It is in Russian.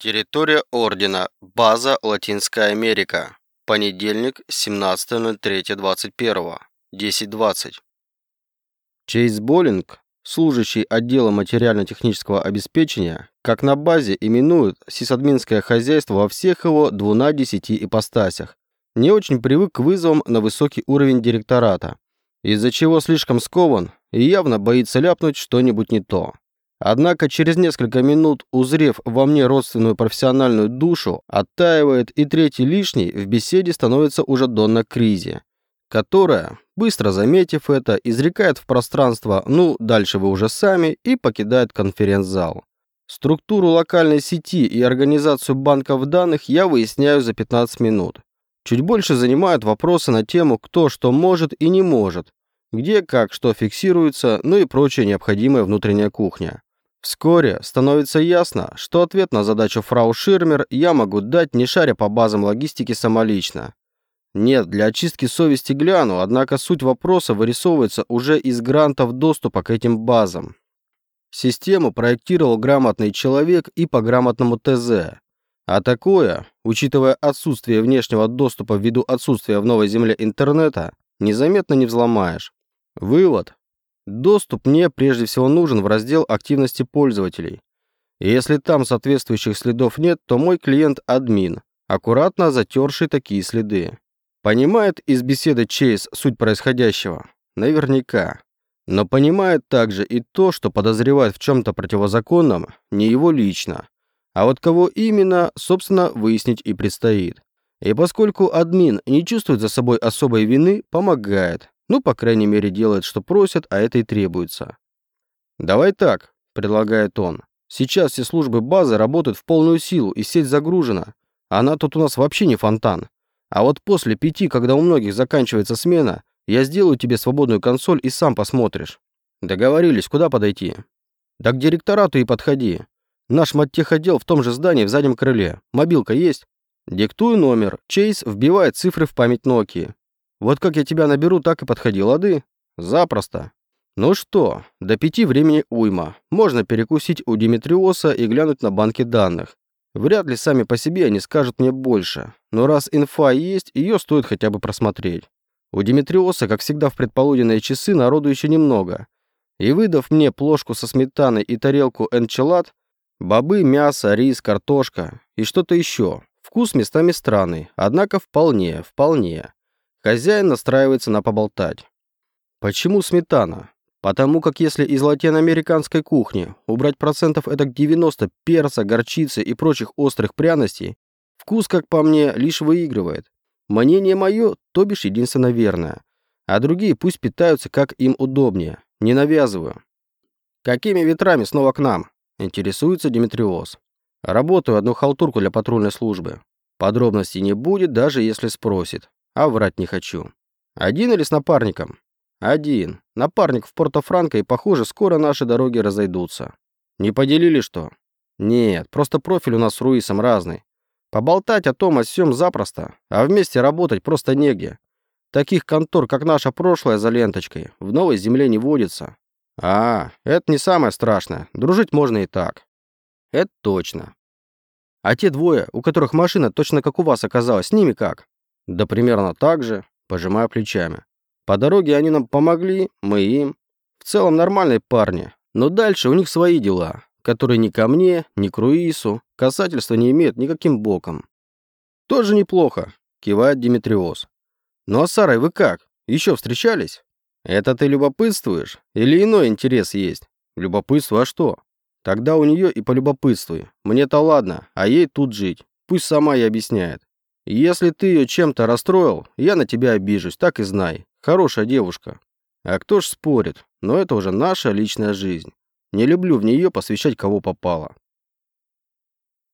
Территория Ордена. База Латинская Америка. Понедельник, 17.03.21. 10.20. Чейз Боллинг, служащий отдела материально-технического обеспечения, как на базе именуют сисадминское хозяйство во всех его двуна десяти ипостасях, не очень привык к вызовам на высокий уровень директората, из-за чего слишком скован и явно боится ляпнуть что-нибудь не то. Однако через несколько минут, узрев во мне родственную профессиональную душу, оттаивает и третий лишний в беседе становится уже Донна Кризи, которая, быстро заметив это, изрекает в пространство «ну, дальше вы уже сами» и покидает конференц-зал. Структуру локальной сети и организацию банков данных я выясняю за 15 минут. Чуть больше занимают вопросы на тему кто что может и не может, где как что фиксируется, ну и прочая необходимая внутренняя кухня. Вскоре становится ясно, что ответ на задачу фрау Ширмер я могу дать, не шаря по базам логистики самолично. Нет, для очистки совести гляну, однако суть вопроса вырисовывается уже из грантов доступа к этим базам. Систему проектировал грамотный человек и по грамотному ТЗ. А такое, учитывая отсутствие внешнего доступа ввиду отсутствия в новой земле интернета, незаметно не взломаешь. Вывод. Доступ мне прежде всего нужен в раздел активности пользователей. И если там соответствующих следов нет, то мой клиент админ, аккуратно затерший такие следы. Понимает из беседы Чейз суть происходящего? Наверняка. Но понимает также и то, что подозревает в чем-то противозаконном не его лично. А вот кого именно, собственно, выяснить и предстоит. И поскольку админ не чувствует за собой особой вины, помогает. Ну, по крайней мере, делает, что просят, а это и требуется. «Давай так», — предлагает он. «Сейчас все службы базы работают в полную силу, и сеть загружена. Она тут у нас вообще не фонтан. А вот после пяти, когда у многих заканчивается смена, я сделаю тебе свободную консоль и сам посмотришь». «Договорились, куда подойти?» «Да к директорату и подходи. Наш маттехотдел в том же здании в заднем крыле. Мобилка есть?» Диктую номер. Чейз вбивает цифры в память Nokia. Вот как я тебя наберу, так и подходи, лады? Запросто. Ну что, до пяти времени уйма. Можно перекусить у Димитриоса и глянуть на банки данных. Вряд ли сами по себе они скажут мне больше. Но раз инфа есть, ее стоит хотя бы просмотреть. У Димитриоса, как всегда в предполуденные часы, народу еще немного. И выдав мне плошку со сметаной и тарелку энчилад, бобы, мясо, рис, картошка и что-то еще. Вкус местами странный, однако вполне, вполне. Хозяин настраивается на поболтать. Почему сметана? Потому как если из латиноамериканской кухни убрать процентов этак 90 перца, горчицы и прочих острых пряностей, вкус, как по мне, лишь выигрывает. Мнение мое, то бишь единственно верное. А другие пусть питаются, как им удобнее. Не навязываю. Какими ветрами снова к нам? Интересуется Димитриоз. Работаю одну халтурку для патрульной службы. Подробностей не будет, даже если спросит а врать не хочу. Один или с напарником? Один. Напарник в Порто-Франко, и, похоже, скоро наши дороги разойдутся. Не поделили что? Нет, просто профиль у нас с Руисом разный. Поболтать о том, о сём запросто, а вместе работать просто негде. Таких контор, как наша прошлая за ленточкой, в новой земле не водится. А, это не самое страшное. Дружить можно и так. Это точно. А те двое, у которых машина точно как у вас оказалась, с ними как? Да примерно так же, пожимая плечами. По дороге они нам помогли, мы им. В целом нормальные парни, но дальше у них свои дела, которые ни ко мне, ни к Руису касательства не имеют никаким боком. Тоже неплохо, кивает Димитриоз. Ну а с Сарой вы как? Еще встречались? Это ты любопытствуешь? Или иной интерес есть? Любопытство, а что? Тогда у нее и полюбопытствуй. Мне-то ладно, а ей тут жить. Пусть сама и объясняет. Если ты ее чем-то расстроил, я на тебя обижусь, так и знай. Хорошая девушка. А кто ж спорит, но это уже наша личная жизнь. Не люблю в нее посвящать кого попало.